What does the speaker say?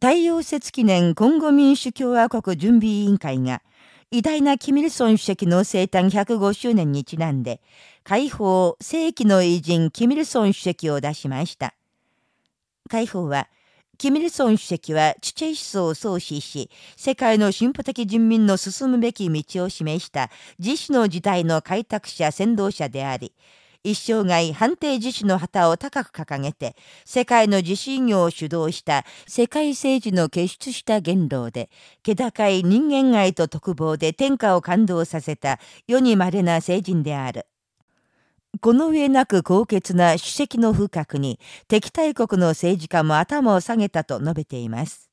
太陽節記念今後民主共和国準備委員会が、偉大なキミルソン主席の生誕105周年にちなんで、解放世紀の偉人キミルソン主席を出しました。解放は、キミルソン主席はチチェ思想を創始し、世界の進歩的人民の進むべき道を示した自主の時代の開拓者先導者であり、一生涯判定自主の旗を高く掲げて、世界の自主業を主導した世界政治の傑出した言動で、気高い人間愛と特望で天下を感動させた世に稀な聖人である。この上なく高潔な主席の風格に敵対国の政治家も頭を下げたと述べています。